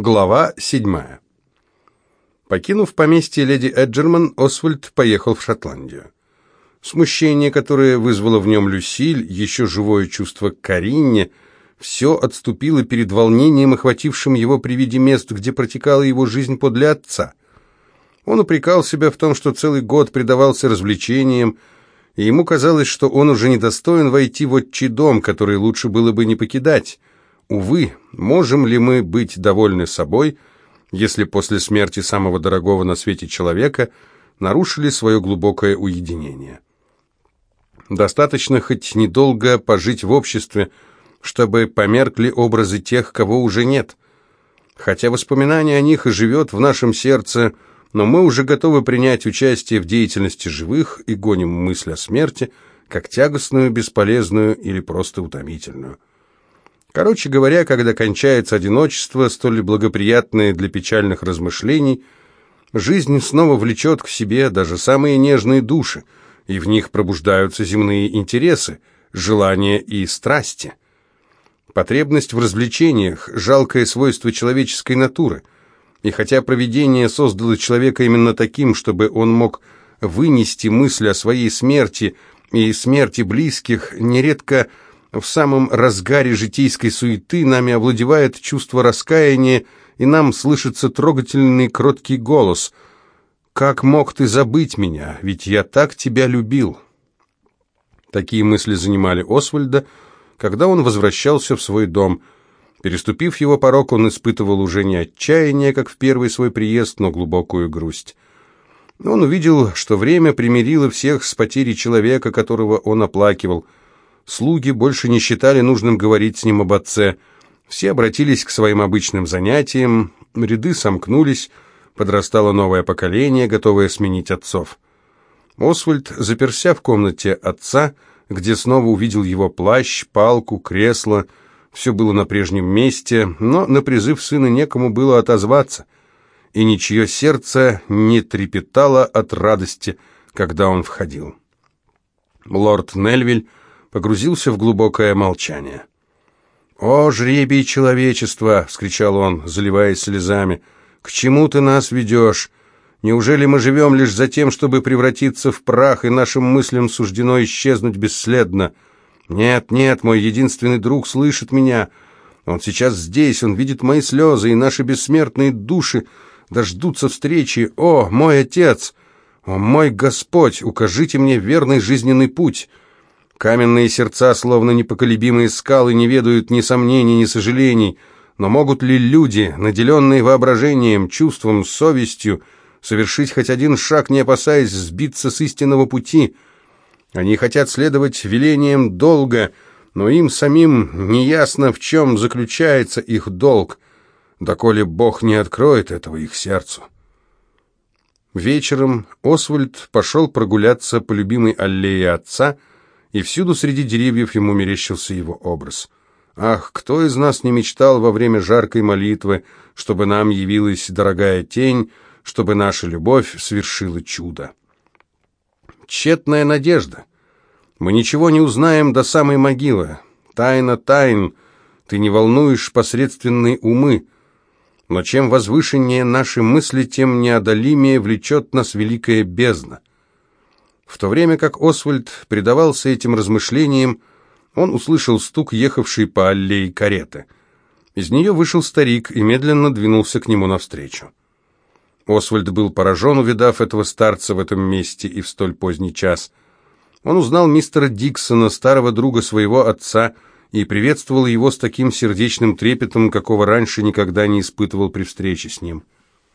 Глава седьмая. Покинув поместье леди Эджерман, Освальд поехал в Шотландию. Смущение, которое вызвало в нем Люсиль, еще живое чувство к Каринне, все отступило перед волнением, охватившим его при виде мест, где протекала его жизнь подле отца. Он упрекал себя в том, что целый год предавался развлечениям, и ему казалось, что он уже недостоин войти в отчий дом, который лучше было бы не покидать. Увы, можем ли мы быть довольны собой, если после смерти самого дорогого на свете человека нарушили свое глубокое уединение? Достаточно хоть недолго пожить в обществе, чтобы померкли образы тех, кого уже нет. Хотя воспоминание о них и живет в нашем сердце, но мы уже готовы принять участие в деятельности живых и гоним мысль о смерти, как тягостную, бесполезную или просто утомительную. Короче говоря, когда кончается одиночество, столь благоприятное для печальных размышлений, жизнь снова влечет к себе даже самые нежные души, и в них пробуждаются земные интересы, желания и страсти. Потребность в развлечениях – жалкое свойство человеческой натуры. И хотя провидение создало человека именно таким, чтобы он мог вынести мысль о своей смерти и смерти близких, нередко – в самом разгаре житейской суеты нами овладевает чувство раскаяния, и нам слышится трогательный кроткий голос «Как мог ты забыть меня? Ведь я так тебя любил». Такие мысли занимали Освальда, когда он возвращался в свой дом. Переступив его порог, он испытывал уже не отчаяние, как в первый свой приезд, но глубокую грусть. Он увидел, что время примирило всех с потерей человека, которого он оплакивал – Слуги больше не считали нужным говорить с ним об отце. Все обратились к своим обычным занятиям, ряды сомкнулись, подрастало новое поколение, готовое сменить отцов. Освальд, заперся в комнате отца, где снова увидел его плащ, палку, кресло. Все было на прежнем месте, но на призыв сына некому было отозваться, и ничье сердце не трепетало от радости, когда он входил. Лорд Нельвиль погрузился в глубокое молчание. «О, жребий человечества!» — вскричал он, заливаясь слезами. «К чему ты нас ведешь? Неужели мы живем лишь за тем, чтобы превратиться в прах, и нашим мыслям суждено исчезнуть бесследно? Нет, нет, мой единственный друг слышит меня. Он сейчас здесь, он видит мои слезы, и наши бессмертные души дождутся встречи. О, мой отец! О, мой Господь, укажите мне верный жизненный путь!» Каменные сердца, словно непоколебимые скалы, не ведают ни сомнений, ни сожалений. Но могут ли люди, наделенные воображением, чувством, совестью, совершить хоть один шаг, не опасаясь сбиться с истинного пути? Они хотят следовать велениям долга, но им самим неясно, в чем заключается их долг, доколе Бог не откроет этого их сердцу. Вечером Освальд пошел прогуляться по любимой аллее отца, и всюду среди деревьев ему мерещился его образ. Ах, кто из нас не мечтал во время жаркой молитвы, чтобы нам явилась дорогая тень, чтобы наша любовь свершила чудо? Тщетная надежда. Мы ничего не узнаем до самой могилы. Тайна тайн. Ты не волнуешь посредственные умы. Но чем возвышеннее наши мысли, тем неодолимее влечет нас великая бездна. В то время как Освальд предавался этим размышлениям, он услышал стук, ехавшей по аллее кареты. Из нее вышел старик и медленно двинулся к нему навстречу. Освальд был поражен, увидав этого старца в этом месте и в столь поздний час. Он узнал мистера Диксона, старого друга своего отца, и приветствовал его с таким сердечным трепетом, какого раньше никогда не испытывал при встрече с ним.